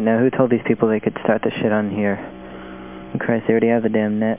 Now who told these people they could start the shit on here? Christ, they already have the damn net.